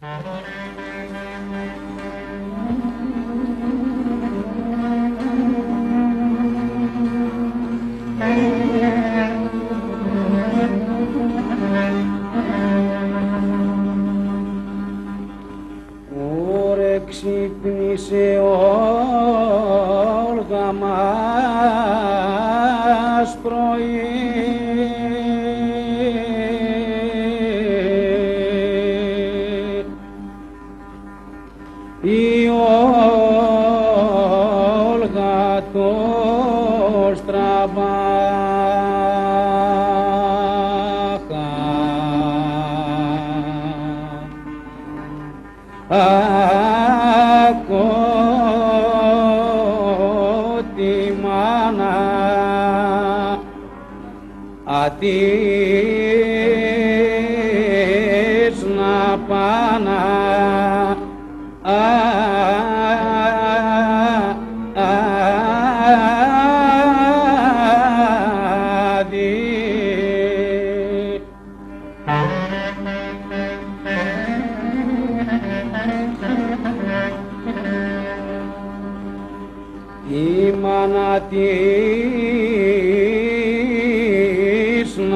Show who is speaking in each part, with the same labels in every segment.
Speaker 1: Ωρε ξύπνησε Όλγα μας πρωί ατής να πάνα α, αδί. η μάνα της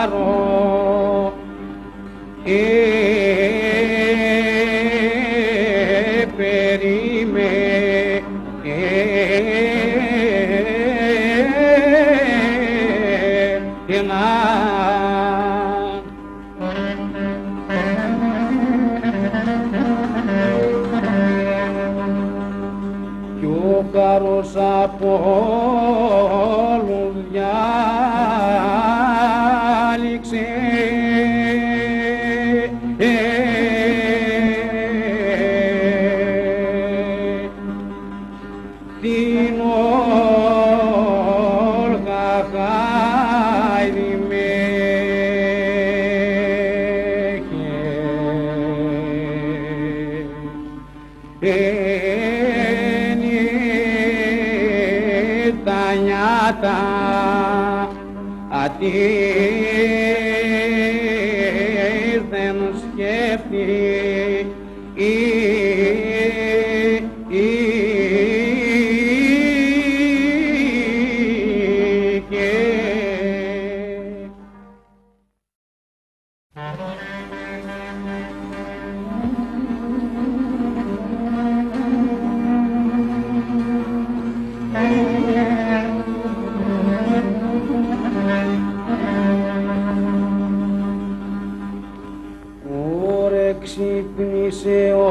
Speaker 1: χαρό ε, περίμε ε, να κι ο καρός από όλους διάληξε την Όλγα χάιδι Ένι τα νιάτα ατής δεν σκέφτει ξυπνήσεως